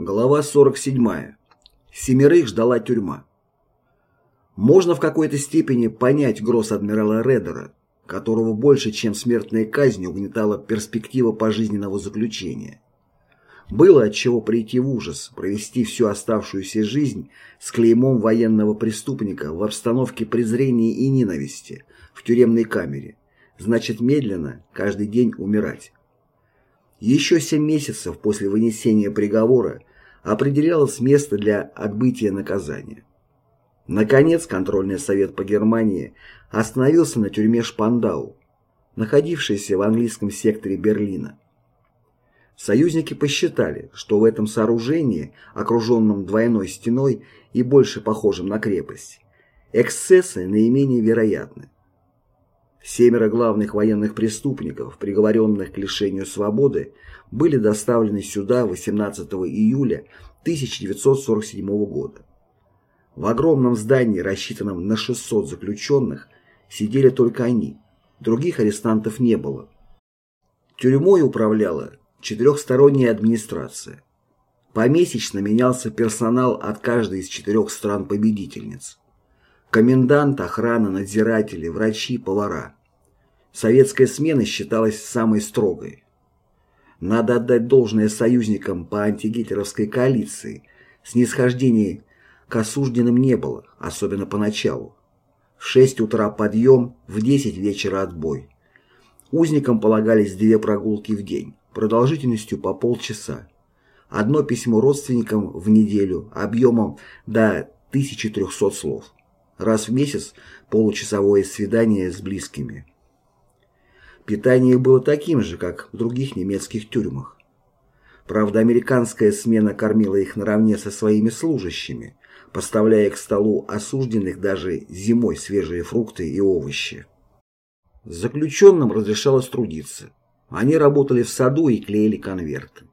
Глава 47. Семерых ждала тюрьма. Можно в какой-то степени понять гросс-адмирала Редера, которого больше, чем смертная казнь, угнетала перспектива пожизненного заключения. Было от чего прийти в ужас, провести всю оставшуюся жизнь с клеймом военного преступника в обстановке презрения и ненависти в тюремной камере, значит медленно, каждый день умирать. Еще семь месяцев после вынесения приговора определялось место для отбытия наказания. Наконец, контрольный совет по Германии остановился на тюрьме Шпандау, находившейся в английском секторе Берлина. Союзники посчитали, что в этом сооружении, окруженном двойной стеной и больше похожем на крепость, эксцессы наименее вероятны. Семеро главных военных преступников, приговоренных к лишению свободы, были доставлены сюда 18 июля 1947 года. В огромном здании, рассчитанном на 600 заключенных, сидели только они, других арестантов не было. Тюрьмой управляла четырехсторонняя администрация. Помесячно менялся персонал от каждой из четырех стран-победительниц. Комендант, охрана, надзиратели, врачи, повара. Советская смена считалась самой строгой. Надо отдать должное союзникам по антигитлеровской коалиции. Снисхождений к осужденным не было, особенно поначалу. В 6 утра подъем, в 10 вечера отбой. Узникам полагались две прогулки в день, продолжительностью по полчаса. Одно письмо родственникам в неделю, объемом до 1300 слов. Раз в месяц получасовое свидание с близкими. Питание было таким же, как в других немецких тюрьмах. Правда, американская смена кормила их наравне со своими служащими, поставляя к столу осужденных даже зимой свежие фрукты и овощи. Заключенным разрешалось трудиться. Они работали в саду и клеили конверты.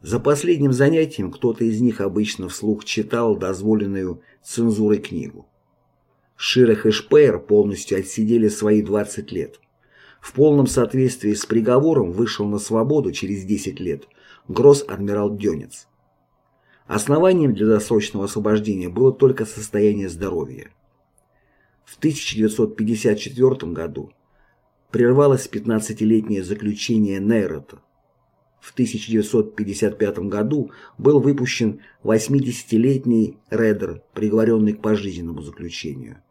За последним занятием кто-то из них обычно вслух читал дозволенную цензурой книгу. Ширах и Шпеер полностью отсидели свои 20 лет. В полном соответствии с приговором вышел на свободу через 10 лет гросс-адмирал Дёнец. Основанием для досрочного освобождения было только состояние здоровья. В 1954 году прервалось 15-летнее заключение Нейрота. В 1955 году был выпущен 80-летний Редер, приговоренный к пожизненному заключению.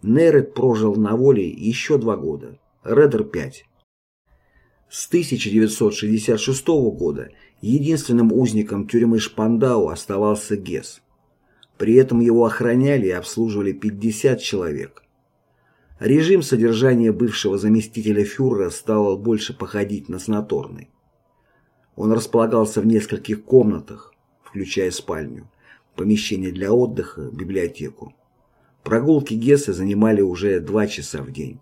Нейрет прожил на воле еще два года. Редер 5. С 1966 года единственным узником тюрьмы Шпандау оставался Гесс. При этом его охраняли и обслуживали 50 человек. Режим содержания бывшего заместителя фюрера стал больше походить на санаторный. Он располагался в нескольких комнатах, включая спальню, помещение для отдыха, библиотеку. Прогулки Гесса занимали уже два часа в день.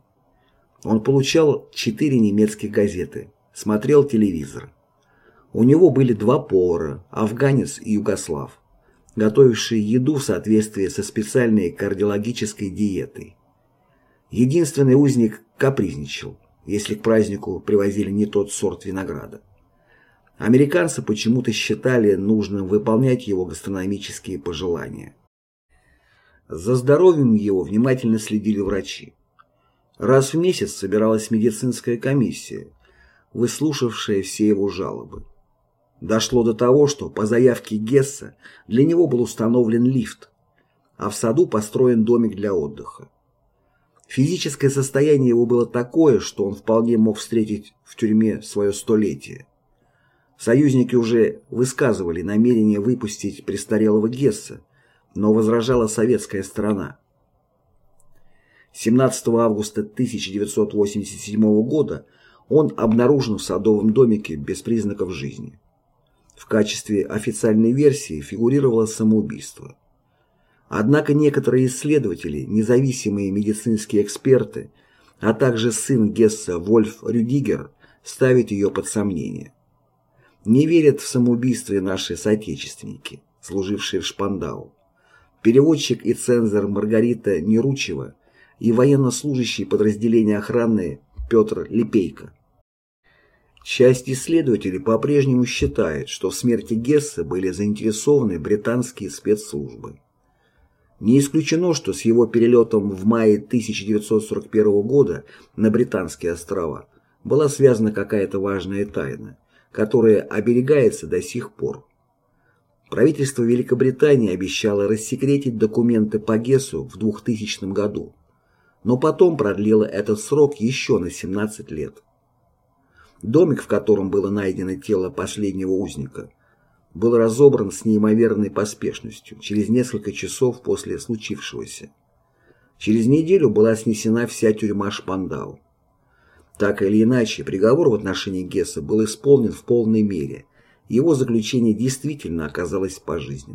Он получал четыре немецких газеты, смотрел телевизор. У него были два повара, афганец и югослав, готовившие еду в соответствии со специальной кардиологической диетой. Единственный узник капризничал, если к празднику привозили не тот сорт винограда. Американцы почему-то считали нужным выполнять его гастрономические пожелания. За здоровьем его внимательно следили врачи. Раз в месяц собиралась медицинская комиссия, выслушавшая все его жалобы. Дошло до того, что по заявке Гесса для него был установлен лифт, а в саду построен домик для отдыха. Физическое состояние его было такое, что он вполне мог встретить в тюрьме свое столетие. Союзники уже высказывали намерение выпустить престарелого Гесса, но возражала советская сторона. 17 августа 1987 года он обнаружен в садовом домике без признаков жизни. В качестве официальной версии фигурировало самоубийство. Однако некоторые исследователи, независимые медицинские эксперты, а также сын Гесса Вольф Рюдигер ставят ее под сомнение. Не верят в самоубийство наши соотечественники, служившие в Шпандау. Переводчик и цензор Маргарита Неручева и военнослужащий подразделения охраны Петр Липейко. Часть исследователей по-прежнему считает, что в смерти Гесса были заинтересованы британские спецслужбы. Не исключено, что с его перелетом в мае 1941 года на Британские острова была связана какая-то важная тайна, которая оберегается до сих пор. Правительство Великобритании обещало рассекретить документы по Гессу в 2000 году, но потом продлило этот срок еще на 17 лет. Домик, в котором было найдено тело последнего узника, был разобран с неимоверной поспешностью через несколько часов после случившегося. Через неделю была снесена вся тюрьма Шпандау. Так или иначе, приговор в отношении Гесса был исполнен в полной мере. Его заключение действительно оказалось пожизненным.